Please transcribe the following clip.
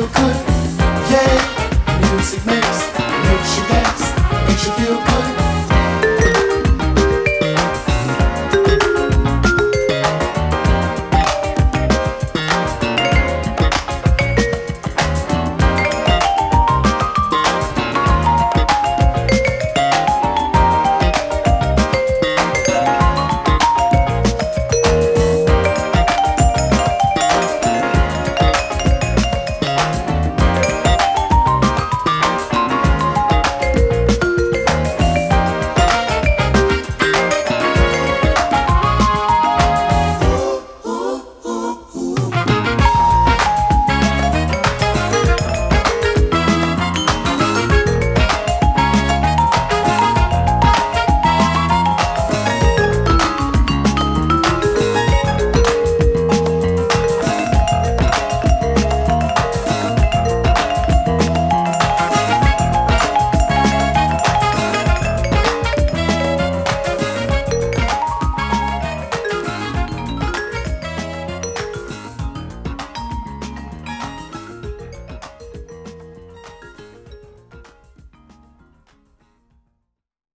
you dance,